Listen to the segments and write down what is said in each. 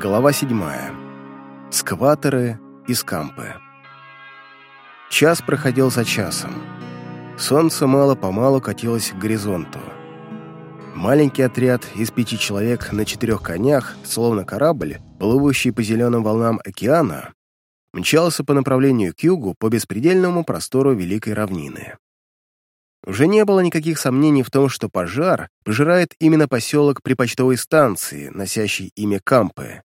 Глава седьмая. Скваторы и скампы. Час проходил за часом. Солнце мало-помалу катилось к горизонту. Маленький отряд из пяти человек на четырех конях, словно корабль, плывущий по зеленым волнам океана, мчался по направлению к югу по беспредельному простору Великой равнины. Уже не было никаких сомнений в том, что пожар пожирает именно поселок при почтовой станции, носящий имя Кампы.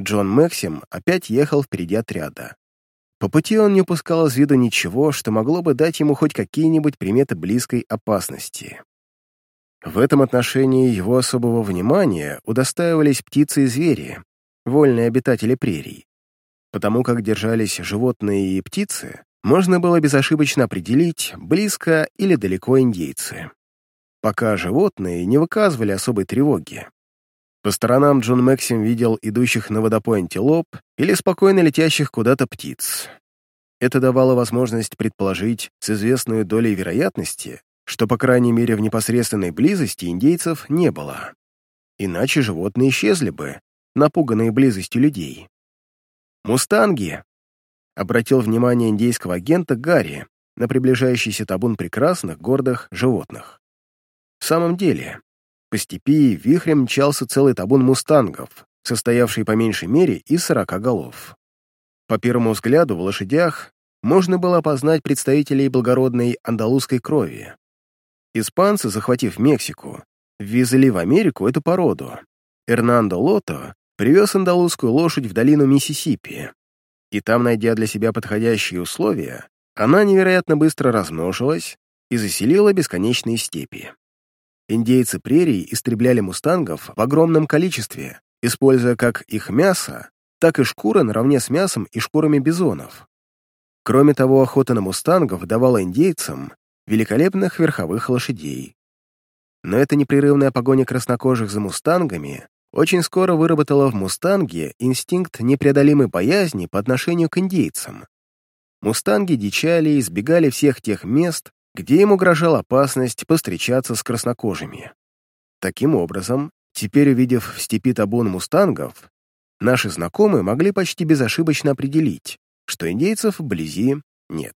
Джон Максим опять ехал впереди отряда. По пути он не упускал из виду ничего, что могло бы дать ему хоть какие-нибудь приметы близкой опасности. В этом отношении его особого внимания удостаивались птицы и звери, вольные обитатели прерий. Потому как держались животные и птицы, можно было безошибочно определить, близко или далеко индейцы. Пока животные не выказывали особой тревоги. По сторонам Джон Максим видел идущих на водопой антилоп или спокойно летящих куда-то птиц. Это давало возможность предположить с известной долей вероятности, что, по крайней мере, в непосредственной близости индейцев не было. Иначе животные исчезли бы, напуганные близостью людей. «Мустанги!» Обратил внимание индейского агента Гарри на приближающийся табун прекрасных, гордых животных. В самом деле, по степи вихрем мчался целый табун мустангов, состоявший по меньшей мере из сорока голов. По первому взгляду в лошадях можно было опознать представителей благородной андалузской крови. Испанцы, захватив Мексику, ввезли в Америку эту породу. Эрнандо Лото привез андалузскую лошадь в долину Миссисипи, и там, найдя для себя подходящие условия, она невероятно быстро размножилась и заселила бесконечные степи. Индейцы прерий истребляли мустангов в огромном количестве, используя как их мясо, так и шкуры наравне с мясом и шкурами бизонов. Кроме того, охота на мустангов давала индейцам великолепных верховых лошадей. Но эта непрерывная погоня краснокожих за мустангами очень скоро выработала в «Мустанге» инстинкт непреодолимой боязни по отношению к индейцам. Мустанги дичали и избегали всех тех мест, где им угрожала опасность повстречаться с краснокожими. Таким образом, теперь увидев в степи табун мустангов, наши знакомые могли почти безошибочно определить, что индейцев вблизи нет.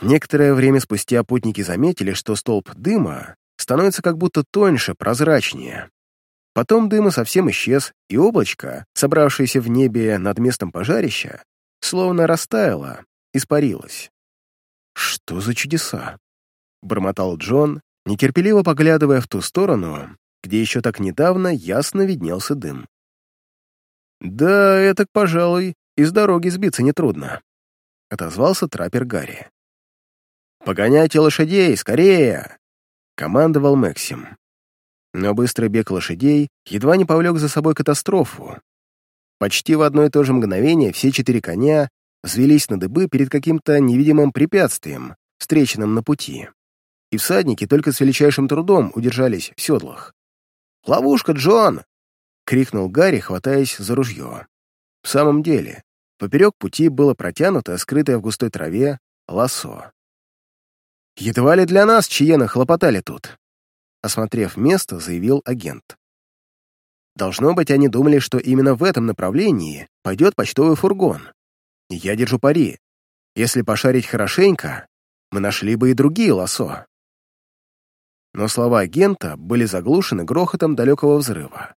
Некоторое время спустя путники заметили, что столб дыма становится как будто тоньше, прозрачнее, Потом дыма совсем исчез, и облачко, собравшееся в небе над местом пожарища, словно растаяло, испарилось. «Что за чудеса?» — бормотал Джон, нетерпеливо поглядывая в ту сторону, где еще так недавно ясно виднелся дым. «Да, это, пожалуй, из дороги сбиться нетрудно», — отозвался траппер Гарри. «Погоняйте лошадей, скорее!» — командовал Максим. Но быстрый бег лошадей едва не повлек за собой катастрофу. Почти в одно и то же мгновение все четыре коня взвелись на дыбы перед каким-то невидимым препятствием, встреченным на пути. И всадники только с величайшим трудом удержались в седлах. «Ловушка, Джон!» — крикнул Гарри, хватаясь за ружье. В самом деле, поперек пути было протянуто, скрытое в густой траве, лосо. «Едва ли для нас чиены хлопотали тут?» Осмотрев место, заявил агент. Должно быть, они думали, что именно в этом направлении пойдет почтовый фургон. Я держу пари. Если пошарить хорошенько, мы нашли бы и другие лосо. Но слова агента были заглушены грохотом далекого взрыва.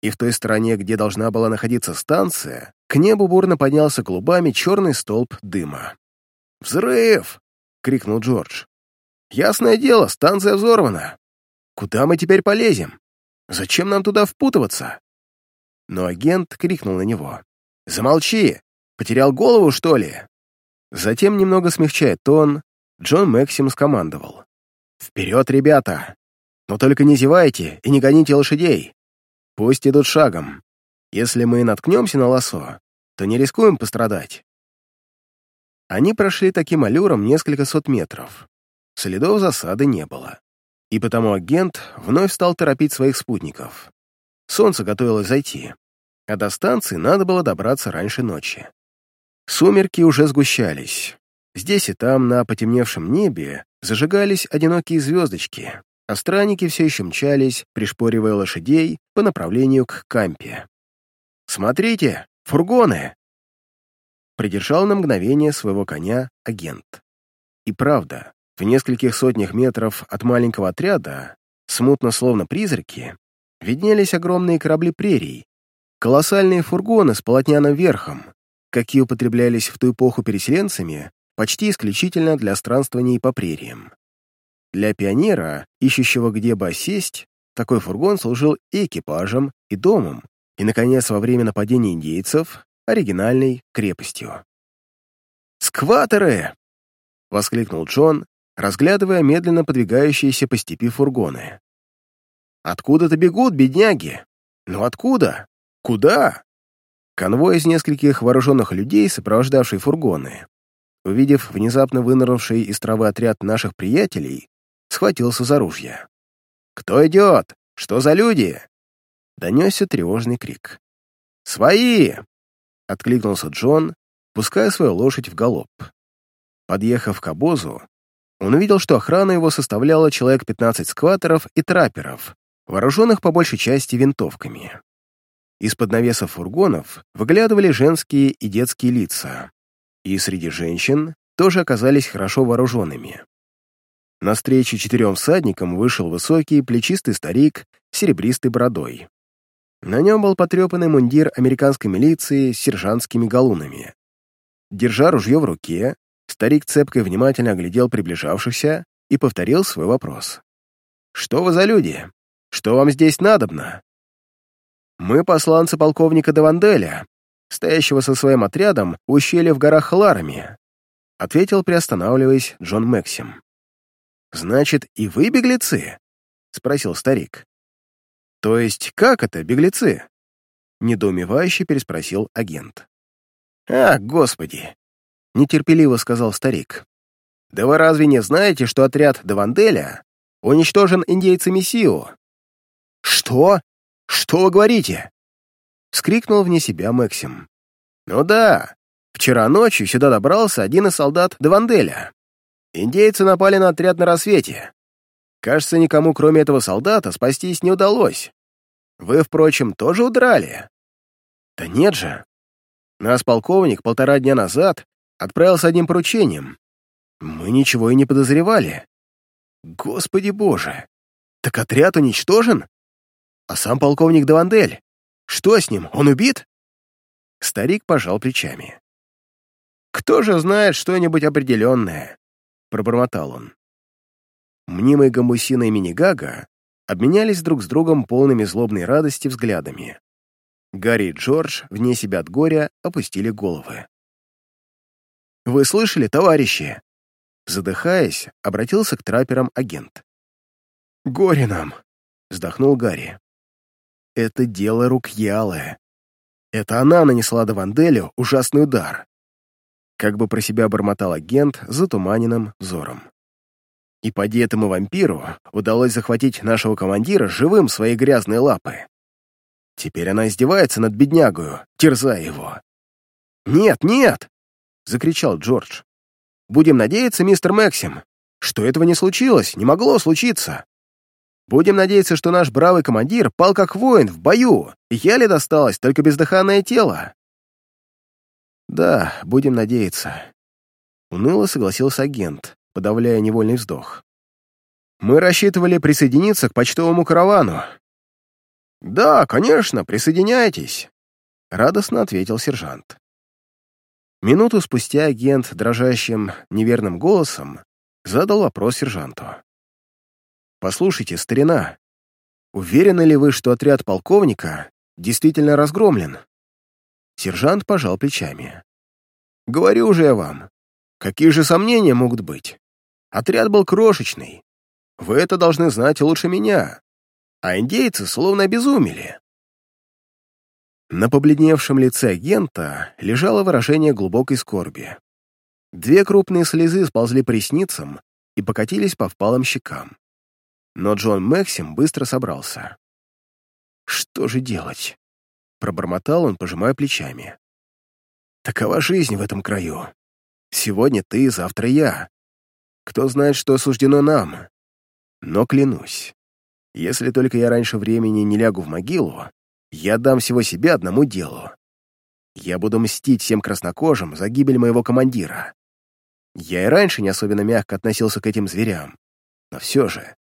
И в той стороне, где должна была находиться станция, к небу бурно поднялся клубами черный столб дыма. «Взрыв!» — крикнул Джордж. «Ясное дело, станция взорвана. Куда мы теперь полезем? Зачем нам туда впутываться?» Но агент крикнул на него. «Замолчи! Потерял голову, что ли?» Затем, немного смягчая тон, Джон Максим скомандовал. «Вперед, ребята! Но только не зевайте и не гоните лошадей. Пусть идут шагом. Если мы наткнемся на лосо, то не рискуем пострадать». Они прошли таким аллюром несколько сот метров. Следов засады не было и потому агент вновь стал торопить своих спутников. Солнце готовилось зайти, а до станции надо было добраться раньше ночи. Сумерки уже сгущались. Здесь и там, на потемневшем небе, зажигались одинокие звездочки, а странники все еще мчались, пришпоривая лошадей по направлению к кампе. «Смотрите, фургоны!» Придержал на мгновение своего коня агент. И правда, в нескольких сотнях метров от маленького отряда, смутно словно призраки, виднелись огромные корабли прерий, колоссальные фургоны с полотняным верхом, какие употреблялись в ту эпоху переселенцами почти исключительно для странствований по прериям. Для пионера, ищущего где бы осесть, такой фургон служил экипажем, и домом, и, наконец, во время нападения индейцев, оригинальной крепостью. «Скваторы!» — воскликнул Джон, разглядывая медленно подвигающиеся по степи фургоны. «Откуда-то бегут, бедняги! Ну откуда? Куда?» Конвой из нескольких вооруженных людей, сопровождавший фургоны, увидев внезапно вынырнувший из травы отряд наших приятелей, схватился за ружья. «Кто идет? Что за люди?» Донесся тревожный крик. «Свои!» — откликнулся Джон, пуская свою лошадь в галоп. Подъехав к обозу, он увидел, что охрана его составляла человек 15 скватеров и трапперов, вооруженных по большей части винтовками. Из-под навесов фургонов выглядывали женские и детские лица, и среди женщин тоже оказались хорошо вооруженными. На встречу четырем всадникам вышел высокий, плечистый старик с серебристой бородой. На нем был потрепанный мундир американской милиции с сержантскими галунами. Держа ружье в руке, старик цепко и внимательно оглядел приближавшихся и повторил свой вопрос. «Что вы за люди? Что вам здесь надобно?» «Мы посланцы полковника Даванделя, стоящего со своим отрядом у ущелья в горах Ларами», ответил, приостанавливаясь, Джон Максим. «Значит, и вы беглецы?» — спросил старик. «То есть как это, беглецы?» Недоумевающе переспросил агент. «А, господи!» — нетерпеливо сказал старик. «Да вы разве не знаете, что отряд Даванделя уничтожен индейцами Сио?» «Что? Что вы говорите?» — вскрикнул вне себя Максим. «Ну да, вчера ночью сюда добрался один из солдат Даванделя. Индейцы напали на отряд на рассвете. Кажется, никому, кроме этого солдата, спастись не удалось. Вы, впрочем, тоже удрали? Да нет же. Нас полковник полтора дня назад отправил с одним поручением. Мы ничего и не подозревали. Господи боже! Так отряд уничтожен? А сам полковник Давандель? Что с ним, он убит? Старик пожал плечами. Кто же знает что-нибудь определенное? Пробормотал он. Мнимый гамбусина и Минигага обменялись друг с другом полными злобной радости взглядами. Гарри и Джордж, вне себя от горя, опустили головы. «Вы слышали, товарищи?» Задыхаясь, обратился к трапперам агент. «Горе нам!» — вздохнул Гарри. «Это дело рук Ялы. Это она нанесла Даванделю ужасный удар как бы про себя бормотал агент затуманенным взором. И поди этому вампиру удалось захватить нашего командира живым своей грязной лапы. Теперь она издевается над беднягою, терзая его. «Нет, нет!» — закричал Джордж. «Будем надеяться, мистер Максим, что этого не случилось, не могло случиться. Будем надеяться, что наш бравый командир пал как воин в бою, и еле досталось только бездыханное тело. «Да, будем надеяться». Уныло согласился агент, подавляя невольный вздох. «Мы рассчитывали присоединиться к почтовому каравану». «Да, конечно, присоединяйтесь», — радостно ответил сержант. Минуту спустя агент дрожащим, неверным голосом задал вопрос сержанту. «Послушайте, старина, уверены ли вы, что отряд полковника действительно разгромлен?» Сержант пожал плечами. «Говорю же я вам, какие же сомнения могут быть? Отряд был крошечный. Вы это должны знать лучше меня. А индейцы словно обезумели». На побледневшем лице агента лежало выражение глубокой скорби. Две крупные слезы сползли по ресницам и покатились по впалым щекам. Но Джон Максим быстро собрался. «Что же делать?» Пробормотал он, пожимая плечами. Такова жизнь в этом краю. Сегодня ты, завтра я. Кто знает, что суждено нам? Но клянусь, если только я раньше времени не лягу в могилу, я дам всего себя одному делу. Я буду мстить всем краснокожим за гибель моего командира. Я и раньше не особенно мягко относился к этим зверям, но все же,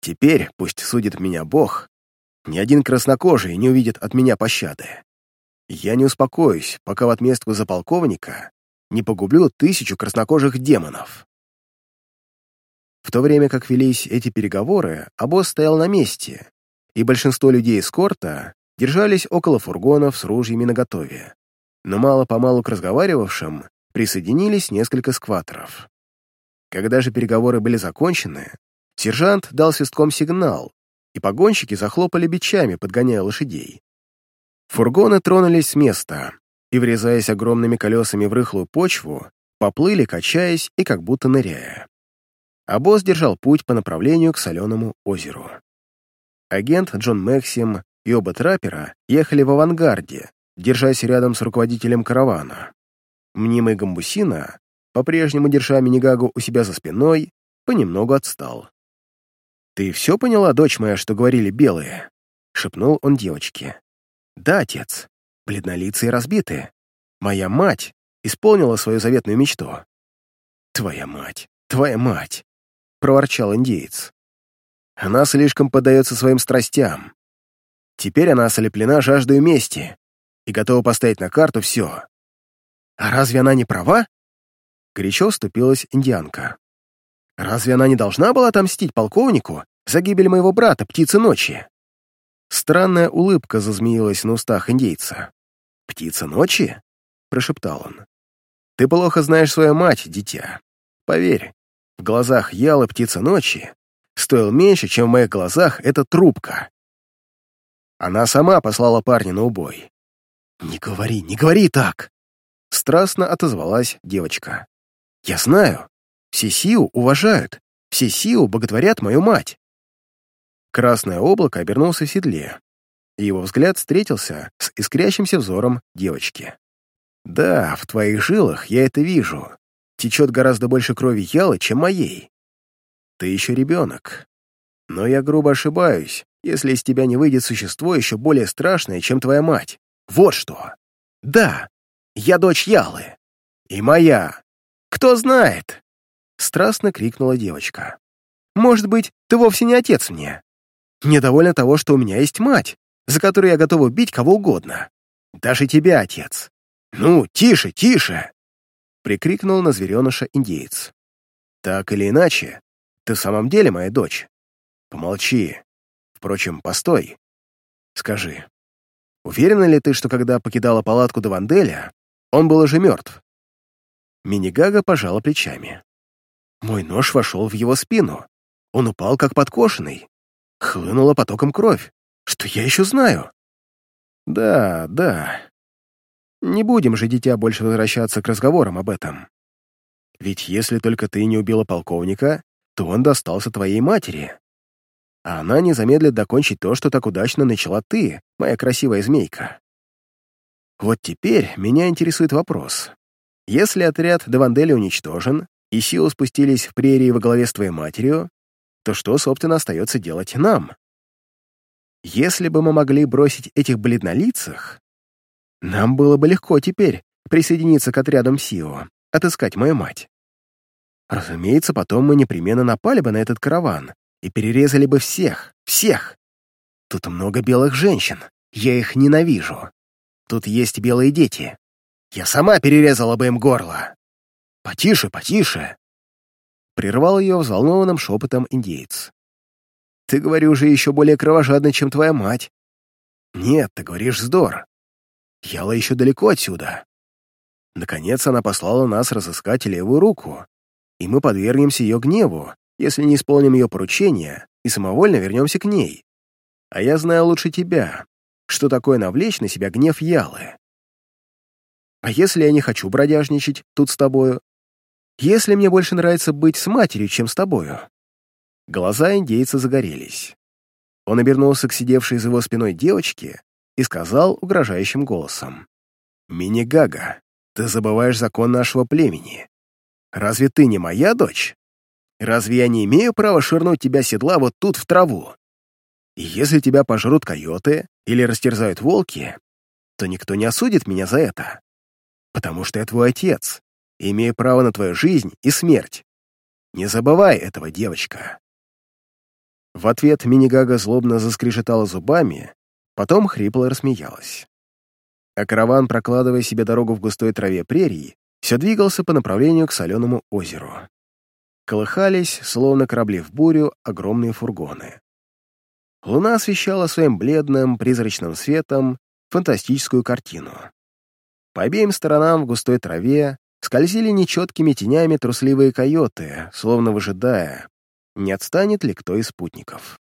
теперь, пусть судит меня Бог, ни один краснокожий не увидит от меня пощады. Я не успокоюсь, пока в отместку за полковника не погублю тысячу краснокожих демонов. В то время как велись эти переговоры, обоз стоял на месте, и большинство людей эскорта держались около фургонов с ружьями наготове. Но мало-помалу к разговаривавшим присоединились несколько скваторов. Когда же переговоры были закончены, сержант дал свистком сигнал, и погонщики захлопали бичами, подгоняя лошадей. Фургоны тронулись с места и, врезаясь огромными колесами в рыхлую почву, поплыли, качаясь и как будто ныряя. Босс держал путь по направлению к соленому озеру. Агент Джон Максим и оба траппера ехали в авангарде, держась рядом с руководителем каравана. Мнимый Гамбусина, по-прежнему держа Минигагу у себя за спиной, понемногу отстал. «Ты все поняла, дочь моя, что говорили белые?» — шепнул он девочке. «Да, отец. Бледнолицые разбиты. Моя мать исполнила свою заветную мечту». «Твоя мать, твоя мать!» — проворчал индеец. «Она слишком поддается своим страстям. Теперь она ослеплена жаждой мести и готова поставить на карту все. А разве она не права?» Горячо вступилась индианка. Разве она не должна была отомстить полковнику за гибель моего брата, птицы ночи?» Странная улыбка зазмеилась на устах индейца. «Птица ночи?» — прошептал он. «Ты плохо знаешь свою мать, дитя. Поверь, в глазах Ялы птица ночи стоил меньше, чем в моих глазах эта трубка. Она сама послала парня на убой. «Не говори, не говори так!» Страстно отозвалась девочка. «Я знаю, все Сиу уважают, все Сиу боготворят мою мать». Красное облако обернулся в седле, и его взгляд встретился с искрящимся взором девочки. «Да, в твоих жилах я это вижу. Течет гораздо больше крови Ялы, чем моей. Ты еще ребенок. Но я грубо ошибаюсь, если из тебя не выйдет существо еще более страшное, чем твоя мать. Вот что. Да, я дочь Ялы. И моя. Кто знает, Страстно крикнула девочка. «Может быть, ты вовсе не отец мне? Недовольна того, что у меня есть мать, за которую я готова убить кого угодно. Даже тебя, отец. Ну, тише, тише!» Прикрикнул на звереныша индеец. «Так или иначе, ты в самом деле моя дочь. Помолчи. Впрочем, постой. Скажи, уверена ли ты, что когда покидала палатку до Ванделя, он был уже мертв?» Минигага пожала плечами. Мой нож вошел в его спину. Он упал, как подкошенный. Хлынула потоком кровь. Что я еще знаю? Да, да. Не будем же, дитя, больше возвращаться к разговорам об этом. Ведь если только ты не убила полковника, то он достался твоей матери. А она не замедлит докончить то, что так удачно начала ты, моя красивая змейка. Вот теперь меня интересует вопрос. Если отряд Девандели уничтожен, и силы спустились в прерии во главе с твоей матерью, то что, собственно, остается делать нам? Если бы мы могли бросить этих бледнолицах, нам было бы легко теперь присоединиться к отрядам Сио, отыскать мою мать. Разумеется, потом мы непременно напали бы на этот караван и перерезали бы всех, всех. Тут много белых женщин, я их ненавижу. Тут есть белые дети. Я сама перерезала бы им горло. «Потише, потише!» Прервал ее взволнованным шепотом индеец. «Ты, говорю, уже еще более кровожадный, чем твоя мать». «Нет, ты говоришь вздор. Яла еще далеко отсюда. Наконец она послала нас разыскать левую руку, и мы подвергнемся ее гневу, если не исполним ее поручения и самовольно вернемся к ней. А я знаю лучше тебя, что такое навлечь на себя гнев Ялы. А если я не хочу бродяжничать тут с тобою, если мне больше нравится быть с матерью, чем с тобою». Глаза индейца загорелись. Он обернулся к сидевшей за его спиной девочке и сказал угрожающим голосом. «Мини-гага, ты забываешь закон нашего племени. Разве ты не моя дочь?» Разве я не имею права швырнуть тебя седла вот тут в траву? И если тебя пожрут койоты или растерзают волки, то никто не осудит меня за это, потому что я твой отец и имею право на твою жизнь и смерть. Не забывай этого, девочка». В ответ Минигага злобно заскрежетала зубами, потом хрипло рассмеялась. А караван, прокладывая себе дорогу в густой траве прерии, все двигался по направлению к соленому озеру. Колыхались, словно корабли в бурю, огромные фургоны. Луна освещала своим бледным, призрачным светом фантастическую картину. По обеим сторонам в густой траве скользили нечеткими тенями трусливые койоты, словно выжидая, не отстанет ли кто из спутников.